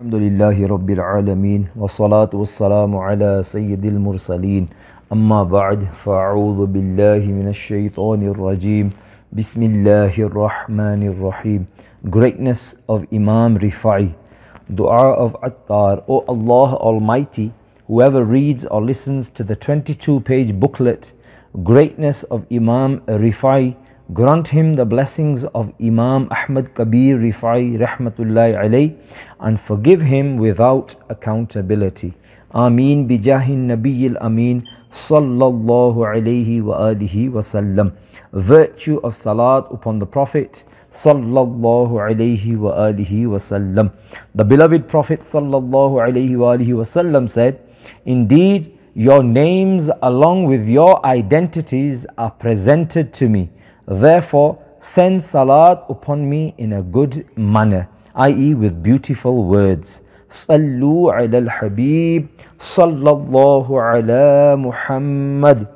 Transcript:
الحمد لله رب العالمين والصلاة والسلام على سيد المرسلين أما بعد فأعوذ بالله من الشيطان الرجيم بسم الله الرحمن الرحيم Greatness of Imam Rifai Dua of Attar O Allah Almighty Whoever reads or listens to the 22 page booklet Greatness of Imam Rifai Grant him the blessings of Imam Ahmad Kabir Rifai Rahmatullahi alayh and forgive him without accountability. Ameen bijahin Nabiyil Ameen Sallallahu alayhi wa alihi wa sallam. Virtue of salat upon the Prophet Sallallahu alayhi wa alihi wa sallam. The beloved Prophet Sallallahu alayhi wa alihi wa sallam said, Indeed, your names along with your identities are presented to me. Therefore, send salat upon me in a good manner, i.e., with beautiful words. صلوا على الحبيب صلى الله على محمد